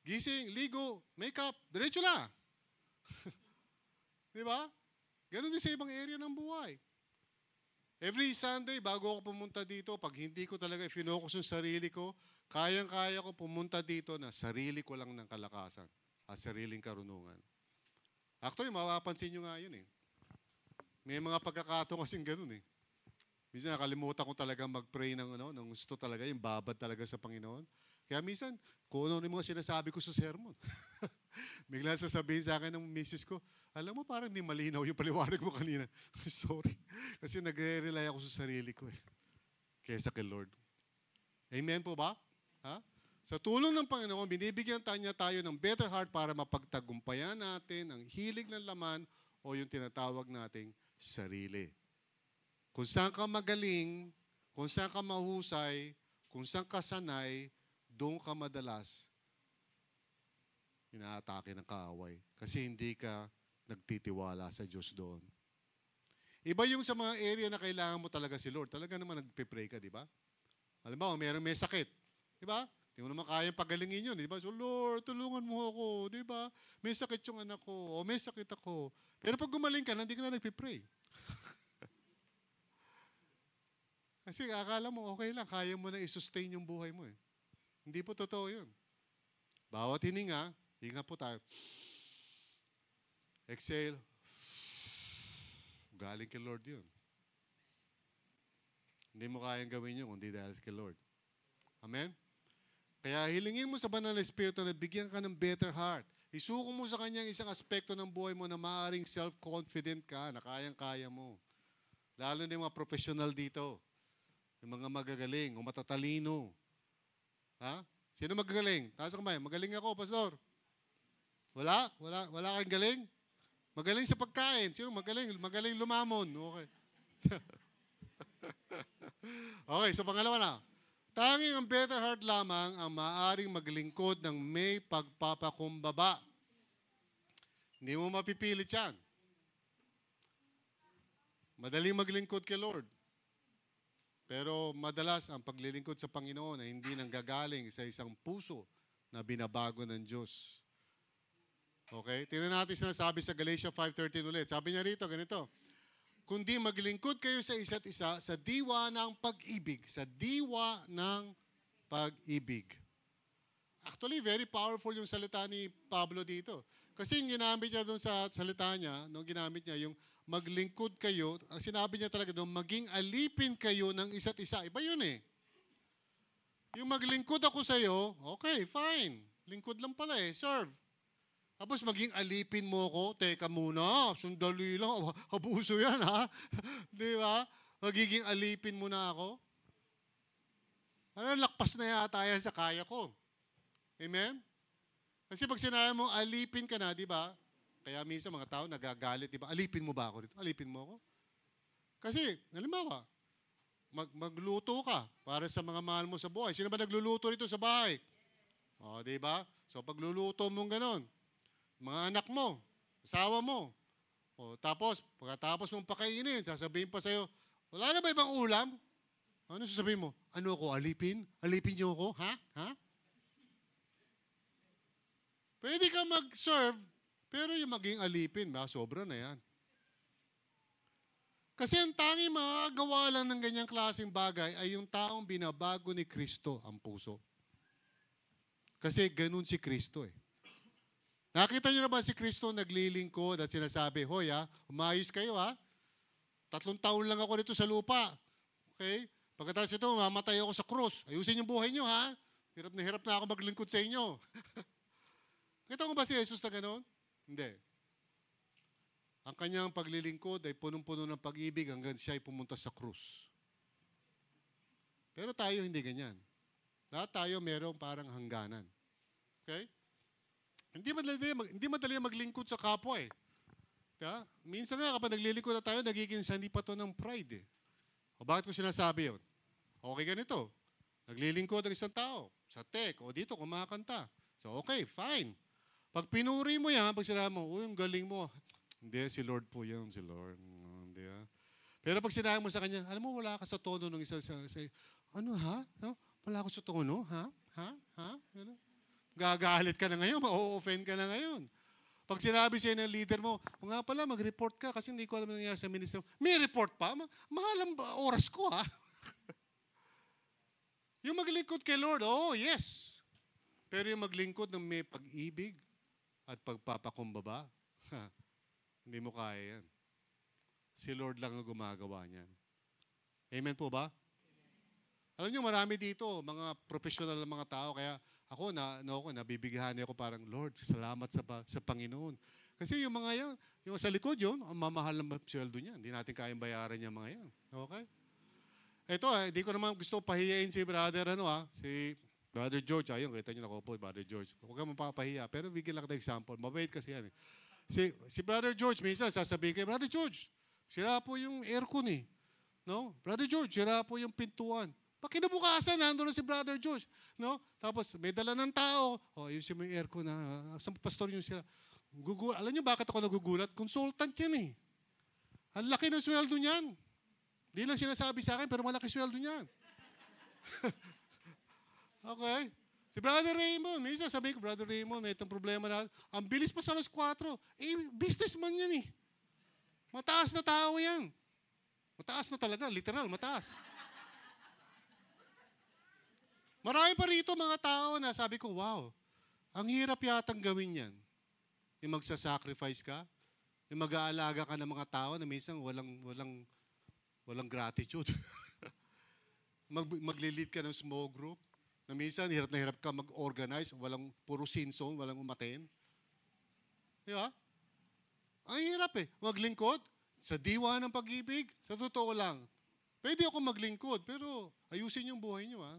S1: Gising, ligo, makeup, diretso na. Di ba? Ganon din sa ibang area ng buhay. Every Sunday, bago ako pumunta dito, pag hindi ko talaga finocus yung sarili ko, kayang-kaya ko pumunta dito na sarili ko lang ng kalakasan at sariling karunungan. Actually, mapapansin nyo nga yun eh. May mga pagkakataon kasing ganun eh. Minsan nakalimutan ko talaga mag-pray ng, ano, ng gusto talaga, yung babad talaga sa Panginoon. Kaya minsan, kung ano yung mga sinasabi ko sa sermon. Bigla sasabihin sa akin ng misis ko, alam mo parang hindi malinaw yung paliwanag mo kanina. Sorry. Kasi nagre-rely ako sa sarili ko eh. Kesa kay Lord. Amen po ba? Ha? Sa tulong ng Panginoon, binibigyan niya tayo ng better heart para mapagtagumpayan natin ang hilig ng laman o yung tinatawag nating sarili. Kung saan ka magaling, kung saan ka mahusay, kung saan ka sanay, doon ka madalas inaatake ng kaaway. Kasi hindi ka nagtitiwala sa Diyos doon. Iba yung sa mga area na kailangan mo talaga si Lord. Talaga naman nagpe-pray ka, di ba? Alam mo, meron may sakit. Di ba? Hindi mo naman kaya pagalingin yun, di ba? So, Lord, tulungan mo ako, di ba? May sakit yung anak ko, o may sakit ako. Pero pag gumaling ka, hindi ka na nagpe-pray. Kasi akala mo, okay lang, kaya mo na i-sustain yung buhay mo eh. Hindi po totoo yun. Bawat hininga, hinga po tayo. Exhale. Galing kay Lord yun. Hindi mo kayang gawin yun kundi dahil kay Lord. Amen? Kaya hilingin mo sa banal na Espiritu na bigyan ka ng better heart. Isuko mo sa Kanya ang isang aspekto ng buhay mo na maaaring self-confident ka, na kayang-kaya mo. Lalo na yung mga professional dito. Yung mga magagaling o matatalino. Ha? Sino magagaling? Taas kamay. Magaling ako, pastor. Wala? Wala? Wala kang galing? Magaling sa pagkain. Sino magaling? Magaling lumamon. Okay. okay, so pangalawa na. Tanging ang better heart lamang ang maaring maglingkod ng may pagpapakumbaba. Hindi mo mapipilit yan. Madaling maglingkod kay Lord. Pero madalas ang paglilingkod sa Panginoon ay hindi nanggagaling sa isang puso na binabago ng Diyos. Okay? Tingnan natin sinasabi sa Galatia 5.13 ulit. Sabi niya rito, ganito. Kundi maglingkod kayo sa isa't isa sa diwa ng pag-ibig. Sa diwa ng pag-ibig. Actually, very powerful yung salita ni Pablo dito. Kasi yung ginamit niya doon sa salita niya, nung ginamit niya, yung maglingkod kayo, ang sinabi niya talaga doon, maging alipin kayo ng isa't isa. Iba yun eh. Yung maglingkod ako sa iyo, okay, fine. Lingkod lang pala eh, serve. Tapos maging alipin mo ko, teka muna, sundali lang, abuso yan ha. Di ba? Magiging alipin mo na ako. Ano, lakpas na yata yan sa kaya ko. Amen? Kasi pag sinabi mo, alipin ka na, di ba? Kaya minsan mga tao nagagalit, di ba? Alipin mo ba ako dito? Alipin mo ako? Kasi, halimbawa, mag magluto ka para sa mga mahal mo sa buhay. Sino ba nagluluto rito sa bahay? O, di ba? So, pagluluto mong ganon, mga anak mo, asawa mo, o, tapos, pagkatapos mong pakainin, sasabihin pa sa'yo, wala na ba ibang ulam? Ano sasabihin mo? Ano ako, alipin? Alipin niyo ako? Ha? Ha? Pwede ka mag-serve, pero yung maging alipin, ba, sobra na yan. Kasi ang tanging makagawa lang ng ganyang klaseng bagay ay yung taong binabago ni Kristo ang puso. Kasi ganun si Kristo eh. Nakita niyo na ba si Kristo naglilingkod at sinasabi, Hoy ha, umayos kayo ha. Tatlong taon lang ako dito sa lupa. Okay? Pagkatapos ito, mamatay ako sa krus. Ayusin yung buhay niyo ha. Hirap na hirap na ako maglingkod sa inyo. Kita mo ba si Jesus na gano'n? Hindi. Ang kanyang paglilingkod ay punong-puno ng pag-ibig hanggang siya ay pumunta sa krus. Pero tayo hindi ganyan. Lahat tayo merong parang hangganan. Okay? Hindi madali, mag, hindi madali maglingkod sa kapwa eh. Diba? Minsan nga kapag naglilingkod na tayo, nagiging sandi pa to ng pride eh. O bakit ko sinasabi yun? Okay ganito. Naglilingkod ang isang tao sa tech o dito kumakanta. So okay, fine. Pag pinuri mo yan, pag sinabi mo, uy, ang galing mo. Hindi, si Lord po yan, si Lord. No, Hindi ah. Pero pag sinabi mo sa kanya, alam mo, wala ka sa tono ng isa sa, sa ano ha? No? Wala ako sa tono, ha? Ha? Ha? Ano? Gagalit ka na ngayon, ma-offend ka na ngayon. Pag sinabi sa'yo ng leader mo, o nga pala, mag-report ka kasi hindi ko alam nangyayari sa ministry. May report pa? Ma- mahal ang oras ko, ha? yung maglingkod kay Lord, oh, yes. Pero yung maglingkod ng may pag-ibig at pagpapakumbaba, hindi mo kaya yan. Si Lord lang ang gumagawa niyan. Amen po ba? Alam niyo, marami dito, mga professional na mga tao, kaya ako, na, no, ako, nabibigyan ako parang, Lord, salamat sa, sa Panginoon. Kasi yung mga yan, yung sa likod yun, ang mamahal ng sweldo niyan. Hindi natin kayang bayaran yung mga yan. Okay? Ito, eh, hindi ko naman gusto pahiyain si brother, ano ah, si Brother George, ayun, kita niyo nakopo, Brother George. Huwag kang mapapahiya, pero bigyan lang kita example. Mabait kasi yan. Eh. Si, si Brother George, minsan sasabihin kay Brother George, sira po yung aircon eh. No? Brother George, sira po yung pintuan. Pag kinabukasan, nandun na si Brother George. No? Tapos, may dala ng tao. O, oh, ayusin mo yung aircon na. Sa pastor yung sira. Gugu Alam niyo bakit ako nagugulat? Consultant yan eh. Ang laki ng sweldo niyan. Di lang sinasabi sa akin, pero malaki sweldo niyan. okay? Si Brother Raymond, minsan sabi ko, Brother Raymond, may itong problema na, ang bilis pa sa alas 4. Eh, businessman yan eh. Mataas na tao yan. Mataas na talaga, literal, mataas. Marami pa rito mga tao na sabi ko, wow, ang hirap yatang gawin yan. Yung magsasacrifice ka, yung mag-aalaga ka ng mga tao na minsan walang, walang, walang gratitude. Mag, maglilid ka ng small group, na minsan hirap na hirap ka mag-organize, walang puro sin zone, walang umaten. Di ba? Ang hirap eh. Maglingkod, sa diwa ng pag-ibig, sa totoo lang. Pwede ako maglingkod, pero ayusin yung buhay niyo ha.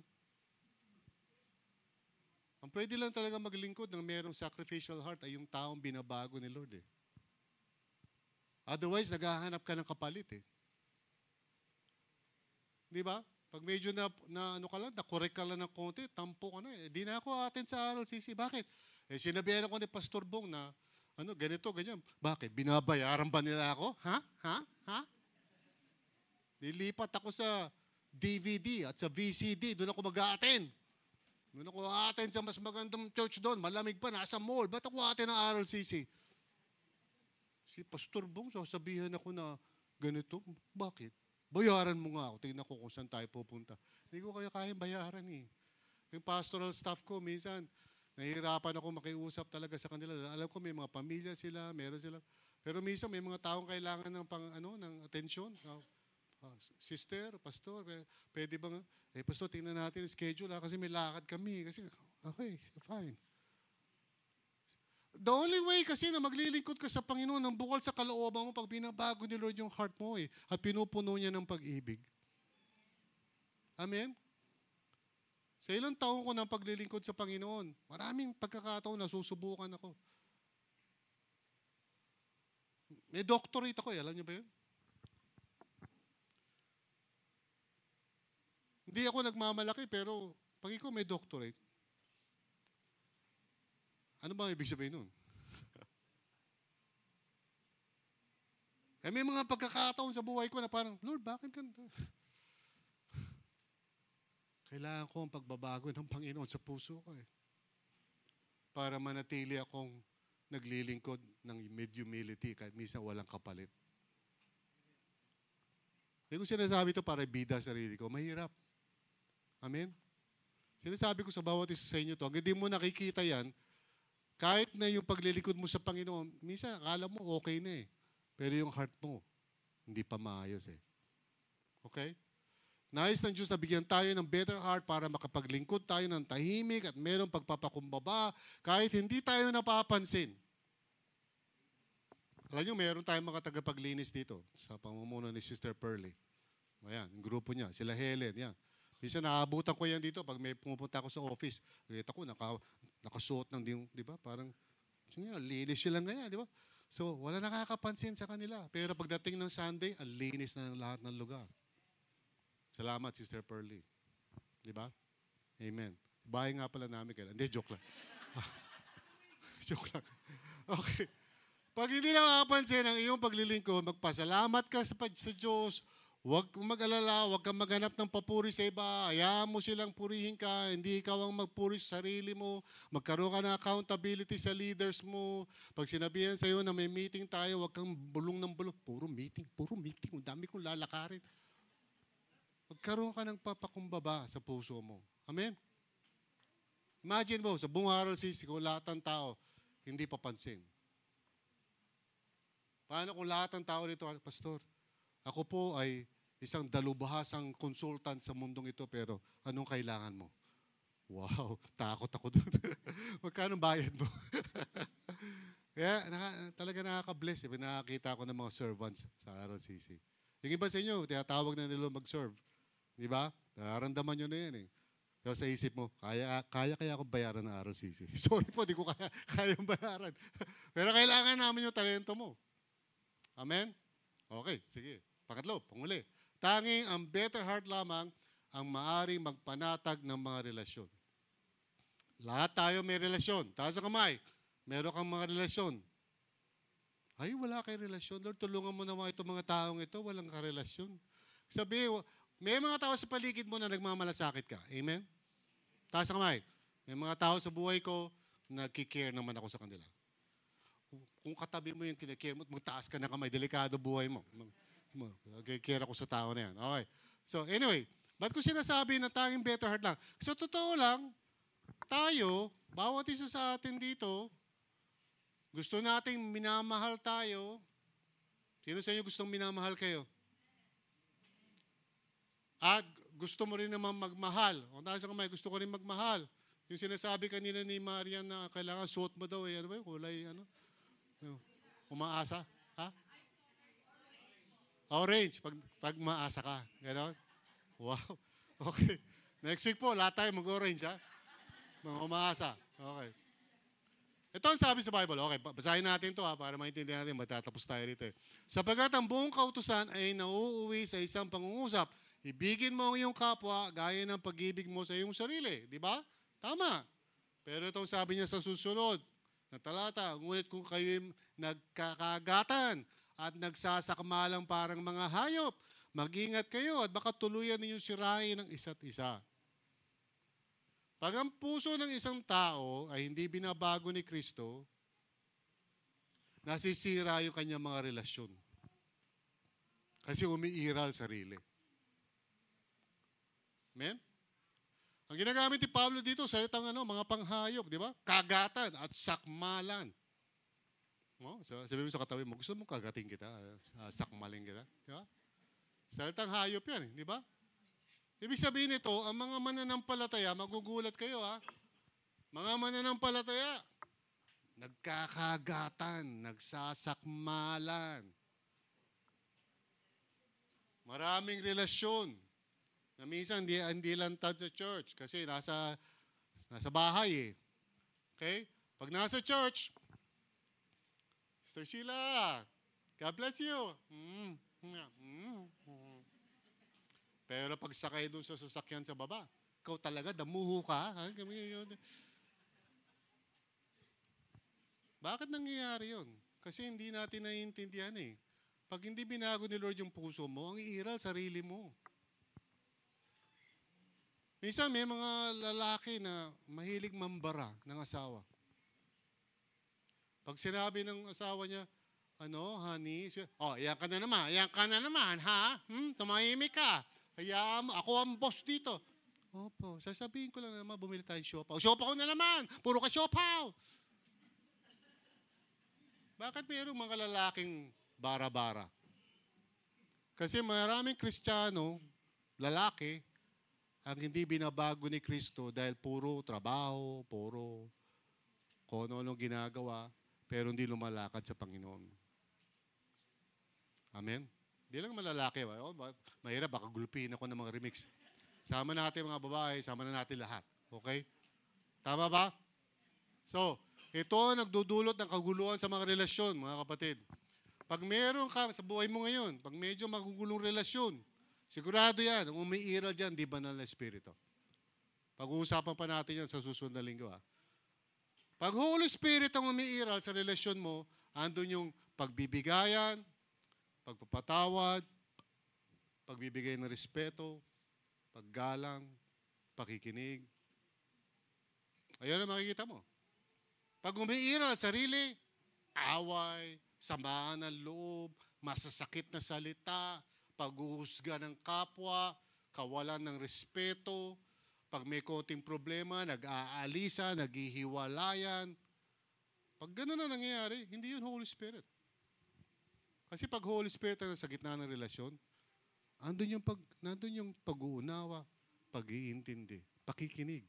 S1: Ang pwede lang talaga maglingkod ng merong sacrificial heart ay yung taong binabago ni Lord eh. Otherwise, naghahanap ka ng kapalit eh. Di ba? Pag medyo na, na ano ka lang, na-correct ka lang ng konti, tampo ka na eh. Di na ako atin sa RLCC. Bakit? Eh, sinabihan ako ni Pastor Bong na, ano, ganito, ganyan. Bakit? Binabayaran ba nila ako? Ha? Ha? Ha? Nilipat ako sa DVD at sa VCD. Doon ako mag-a-attend. Doon ako attend sa mas magandang church doon. Malamig pa, nasa mall. Ba't ako attend ng RLCC? Si Pastor Bong, sasabihan ako na ganito. Bakit? Bayaran mo nga ako. Tingnan ko kung saan tayo pupunta. Hindi ko kaya kayang bayaran eh. Yung pastoral staff ko, minsan, nahihirapan ako makiusap talaga sa kanila. Alam ko may mga pamilya sila, meron sila. Pero minsan may mga taong kailangan ng pang ano ng atensyon. Uh, sister, pastor, pwede bang eh pastor, tingnan natin yung schedule ha, kasi may lakad kami kasi okay, fine. The only way kasi na maglilingkod ka sa Panginoon ng bukal sa kalooban mo pag binabago ni Lord yung heart mo eh, at pinupuno niya ng pag-ibig. Amen? Sa ilang taon ko ng paglilingkod sa Panginoon, maraming pagkakataon na susubukan ako. May doctorate ako eh, alam niyo ba yun? Hindi ako nagmamalaki pero pag ikaw may doctorate, ano ba ibig sabihin nun? eh may mga pagkakataon sa buhay ko na parang, Lord, bakit ganito? kailangan ko ang pagbabago ng Panginoon sa puso ko eh. Para manatili akong naglilingkod ng med humility kahit minsan walang kapalit. Hindi ko sinasabi ito para bida sa sarili ko. Mahirap. Amen? Sinasabi ko sa bawat isa sa inyo to, hindi mo nakikita yan, kahit na yung paglilikod mo sa Panginoon, minsan akala mo okay na eh. Pero yung heart mo, hindi pa maayos eh. Okay? Nais ng Diyos na bigyan tayo ng better heart para makapaglingkod tayo ng tahimik at mayroong pagpapakumbaba kahit hindi tayo napapansin. Alam nyo, meron tayong mga tagapaglinis dito sa pamumuno ni Sister Pearly. Ayan, yung grupo niya, sila Helen, yan. Minsan naabutan ko yan dito pag may pumupunta ako sa office. Kita ko, naka, nakasuot ng, di- di ba? Parang, sige, linis sila ngayon, di ba? So, wala nakakapansin sa kanila. Pero pagdating ng Sunday, ang linis na ng lahat ng lugar. Salamat, Sister Pearly. Di ba? Amen. Bahay nga pala namin kailan. Hindi, joke lang. joke lang. Okay. Pag hindi nakakapansin ang iyong paglilingkod, magpasalamat ka sa, sa Diyos. Huwag mag-alala, huwag kang maghanap ng papuri sa iba. Hayaan mo silang purihin ka. Hindi ikaw ang magpuri sa sarili mo. Magkaroon ka ng accountability sa leaders mo. Pag sinabihan sa iyo na may meeting tayo, huwag kang bulong ng bulong. Puro meeting, puro meeting. Ang dami kong lalakarin. Magkaroon ka ng papakumbaba sa puso mo. Amen? Imagine mo, sa buong araw sisi ko, lahat ng tao, hindi papansin. Paano kung lahat ng tao dito, Pastor, ako po ay isang dalubhasang consultant sa mundong ito, pero anong kailangan mo? Wow, takot ako doon. Magkano bayad mo? Kaya naka, talaga nakaka-bless. Eh. Nakakita ako ng mga servants sa RLCC. Yung iba sa inyo, tinatawag na nila mag-serve. Di ba? Nararamdaman nyo na yan eh. Tapos sa isip mo, kaya, kaya kaya ako bayaran ng RLCC. Sorry po, di ko kaya, kaya bayaran. Pero kailangan namin yung talento mo. Amen? Okay, sige. Pangatlo, panguli. Tanging ang better heart lamang ang maaring magpanatag ng mga relasyon. Lahat tayo may relasyon. Taas ang kamay. Meron kang mga relasyon. Ay, wala kay relasyon. Lord, tulungan mo naman itong mga taong ito. Walang karelasyon. Sabi, may mga tao sa paligid mo na nagmamalasakit ka. Amen? Taas ang kamay. May mga tao sa buhay ko, nagkikare naman ako sa kanila. Kung katabi mo yung kinakare mo, magtaas ka ng kamay, delikado buhay mo. Nagkikare ako sa tao na yan. Okay. So anyway, ba't ko sinasabi na tanging better heart lang? Sa totoo lang, tayo, bawat isa sa atin dito, gusto nating minamahal tayo. Sino sa inyo gustong minamahal kayo? At gusto mo rin naman magmahal. O tayo sa kamay, gusto ko rin magmahal. Yung sinasabi kanina ni Marian na kailangan suot mo daw eh. Ano ba yun? Kulay? Ano? Umaasa? Orange, pag, pag maasa ka. Ganon? Wow. Okay. Next week po, lahat tayo mag-orange, ha? Mga umaasa. Okay. Ito ang sabi sa Bible. Okay, basahin natin to ha, para maintindihan natin, matatapos tayo rito. Eh. Sapagat ang buong kautusan ay nauuwi sa isang pangungusap, ibigin mo ang iyong kapwa gaya ng pag-ibig mo sa iyong sarili. Di ba? Tama. Pero itong sabi niya sa susunod na talata, ngunit kung kayo nagkakagatan at nagsasakmalang parang mga hayop, mag-ingat kayo at baka tuluyan ninyong sirain ng isa't isa. Pag ang puso ng isang tao ay hindi binabago ni Kristo, nasisira yung kanyang mga relasyon. Kasi umiiral sarili. Amen? Ang ginagamit ni Pablo dito, salitang ano, mga panghayop, di ba? Kagatan at sakmalan. Oh, so, sabi mo sa katabi mo, gusto mo kagating kita, uh, sakmalin kita. Di ba? Salitang hayop yan, eh, di ba? Ibig sabihin nito, ang mga mananampalataya, magugulat kayo ha. Mga mananampalataya, nagkakagatan, nagsasakmalan. Maraming relasyon na minsan hindi, hindi lantad sa church kasi nasa, nasa bahay eh. Okay? Pag nasa church, Sister Sheila, God bless you. Mm, mm, mm. Pero pag sakay doon sa sasakyan sa baba, ikaw talaga, damuho ka. Ha? Bakit nangyayari yun? Kasi hindi natin naiintindihan eh. Pag hindi binago ni Lord yung puso mo, ang iiral sarili mo. Minsan may mga lalaki na mahilig mambara ng asawa. Pag sinabi ng asawa niya, ano, honey, oh, yan ka na naman, yan ka na naman, ha? Hmm, tumahimik ka. Kaya ako ang boss dito. Opo, sasabihin ko lang naman, bumili tayo siopaw. Siopaw na naman! Puro ka siopaw! Bakit mayroong mga lalaking bara-bara? Kasi maraming Kristiyano, lalaki, ang hindi binabago ni Kristo dahil puro trabaho, puro kung ano ginagawa, pero hindi lumalakad sa Panginoon. Amen? Hindi lang malalaki. Oh, mahirap, baka gulpihin ako ng mga remix. Sama natin mga babae, sama na natin lahat. Okay? Tama ba? So, ito ang nagdudulot ng kaguluhan sa mga relasyon, mga kapatid. Pag meron ka sa buhay mo ngayon, pag medyo magugulong relasyon, sigurado yan, ang umiiral dyan, di banal na espiritu. Pag-uusapan pa natin yan sa susunod na linggo. Ha? Pag Holy Spirit ang umiiral sa relasyon mo, andun yung pagbibigayan, pagpapatawad, pagbibigay ng respeto, paggalang, pakikinig. Ayun ang makikita mo. Pag umiiral ang sarili, away, samaan ng loob, masasakit na salita, paghuhusga ng kapwa, kawalan ng respeto, pag may konting problema, nag-aalisa, naghihiwalayan. Pag gano'n na nangyayari, hindi yun Holy Spirit. Kasi pag Holy Spirit ang nasa gitna ng relasyon, andun yung, pag, nandun yung pag-uunawa, pag-iintindi, pakikinig.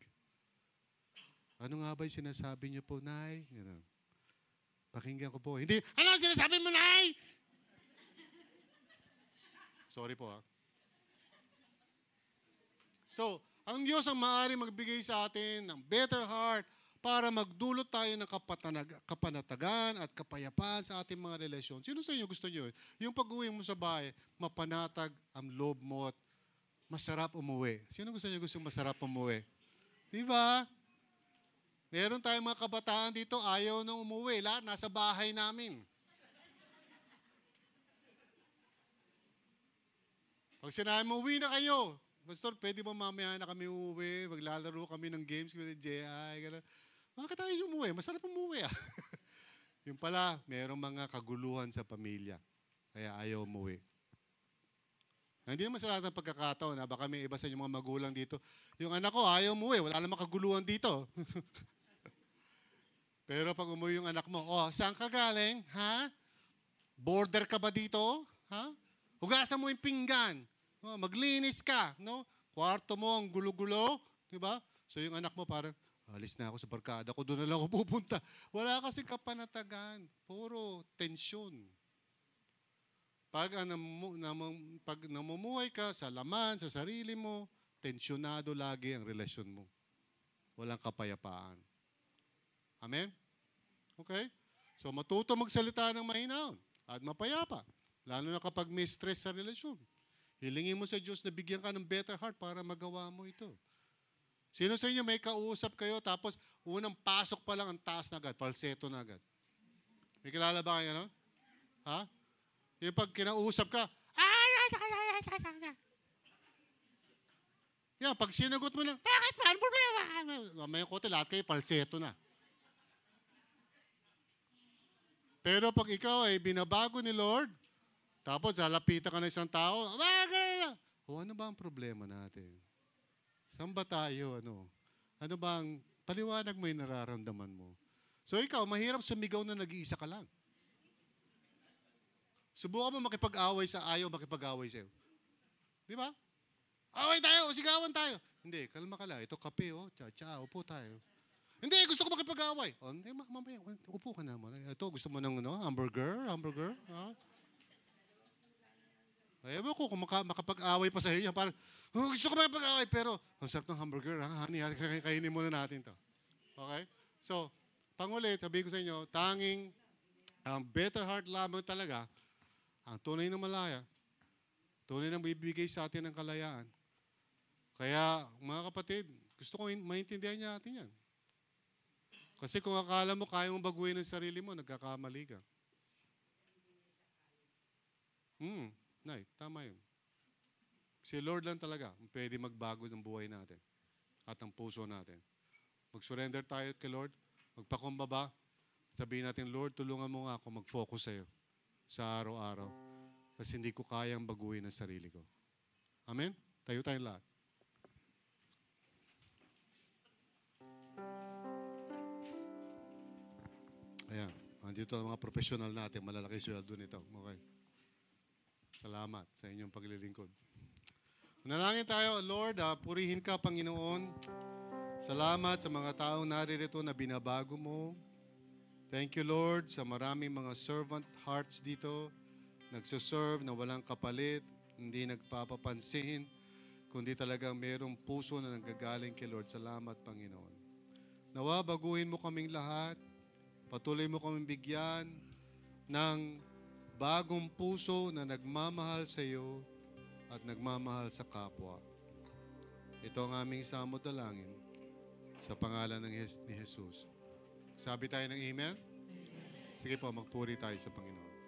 S1: Ano nga ba yung sinasabi niyo po, Nay? Ganun. Pakinggan ko po. Hindi, ano sinasabi mo, Nay? Sorry po, ha. So, ang Diyos ang maaari magbigay sa atin ng better heart para magdulot tayo ng kapatanag- kapanatagan at kapayapaan sa ating mga relasyon. Sino sa inyo gusto yun? Yung pag-uwi mo sa bahay, mapanatag ang loob mo at masarap umuwi. Sino gusto niyo gusto masarap umuwi? Di ba? Meron tayong mga kabataan dito, ayaw na umuwi. Lahat nasa bahay namin. Pag sinabi mo, uwi na kayo. Pastor, pwede ba mamaya na kami uuwi? Maglalaro kami ng games with J.I. Gano'n. Bakit tayo umuwi? Masarap umuwi ah. yung pala, merong mga kaguluhan sa pamilya. Kaya ayaw umuwi. Na Hindi naman sa lahat ng pagkakataon. Ha? Baka may iba sa inyong mga magulang dito. Yung anak ko, ayaw umuwi. Wala namang kaguluhan dito. Pero pag umuwi yung anak mo, oh, saan ka galing? Ha? Border ka ba dito? Ha? Hugasan mo yung pinggan. Oh, maglinis ka, no? Kwarto mo ang gulo-gulo, di ba? So yung anak mo parang, alis na ako sa barkada ko, doon na lang ako pupunta. Wala kasi kapanatagan. Puro tensyon. Pag, namu, namu- pag namumuhay ka sa laman, sa sarili mo, tensyonado lagi ang relasyon mo. Walang kapayapaan. Amen? Okay? So matuto magsalita ng mahinaon at mapayapa. Lalo na kapag may stress sa relasyon. Hilingin mo sa Diyos na bigyan ka ng better heart para magawa mo ito. Sino sa inyo may kausap kayo tapos unang pasok pa lang ang taas na agad, falseto na agad. May kilala ba kayo, no? Ha? Yung pag kinausap ka, ay, ay, ay, ay, ay, ay, ay. Yan, pag sinagot mo lang, bakit ba? Ano problema? Mamaya kote, lahat kayo falseto na. Pero pag ikaw ay binabago ni Lord, tapos lalapitan ka ng isang tao, bakit? O ano ba ang problema natin? Saan ba tayo? Ano? Ano ba ang paliwanag mo yung nararamdaman mo? So ikaw, mahirap sumigaw na nag-iisa ka lang. Subukan mo makipag-away sa ayaw makipag-away sa'yo. Di ba? Away tayo, sigawan tayo. Hindi, kalma ka lang. Ito kape, oh. Tsa, tsa, upo tayo. Hindi, gusto ko makipag-away. Oh, hindi, ma- mamaya, upo ka naman. Ito, gusto mo ng ano, hamburger? Hamburger? Ha? Ewan ko kung maka, makapag-away pa sa iyo. Parang, oh, gusto ko makipag-away, pero ang sarap ng hamburger. Ha? Honey, kainin muna natin to. Okay? So, pangulit, sabihin ko sa inyo, tanging ang better heart lamang talaga, ang tunay na malaya, tunay na bibigay sa atin ng kalayaan. Kaya, mga kapatid, gusto ko in- maintindihan niya natin yan. Kasi kung akala mo kaya mong baguhin ang sarili mo, nagkakamali ka. Hmm, Nay, tama yun. Si Lord lang talaga ang pwede magbago ng buhay natin. at ng puso natin. Mag-surrender tayo kay Lord, magpakumbaba, sabihin natin, Lord, tulungan mo nga ako mag-focus sa iyo sa araw-araw kasi hindi ko kayang baguhin ang sarili ko. Amen? Tayo tayong lahat. Ayan. Andito ang mga professional natin. Malalaki sweldo nito. Okay. Salamat sa inyong paglilingkod. Manalangin tayo, Lord, ah, purihin ka, Panginoon. Salamat sa mga taong naririto na binabago mo. Thank you, Lord, sa maraming mga servant hearts dito. Nagsuserve na walang kapalit, hindi nagpapapansin, kundi talagang mayroong puso na nanggagaling kay Lord. Salamat, Panginoon. Nawa, baguhin mo kaming lahat. Patuloy mo kaming bigyan ng bagong puso na nagmamahal sa iyo at nagmamahal sa kapwa. Ito ang aming samot dalangin sa pangalan ng ni Jesus. Sabi tayo ng Amen? Sige po, magpuri tayo sa Panginoon.